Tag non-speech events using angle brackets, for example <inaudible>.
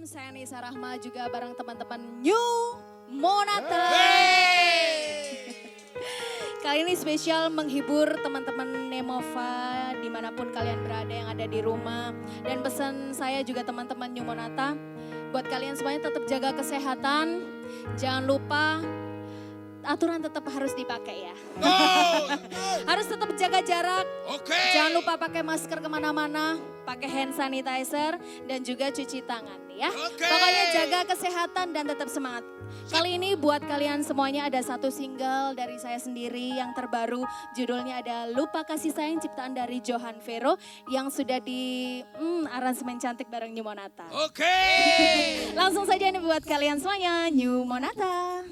malam, saya Nisa Rahma juga bareng teman-teman New Monata. Kali ini spesial menghibur teman-teman Nemova di mana pun kalian berada yang ada di rumah. Dan pesan saya juga teman-teman New Monata, buat kalian semuanya tetap jaga kesehatan. Jangan lupa aturan tetap harus dipakai ya. Oh, <laughs> Harus tetap jaga jarak. Jangan lupa pakai masker ke mana-mana, pakai hand sanitizer, dan juga cuci tangan ya. Oke. Pokoknya jaga kesehatan dan tetap semangat. Kali ini buat kalian semuanya ada satu single dari saya sendiri yang terbaru. Judulnya ada Lupa Kasih Sayang ciptaan dari Johan Vero yang sudah di hmm, aransemen cantik bareng New Monata. Oke. Langsung saja ini buat kalian semuanya, New Monata.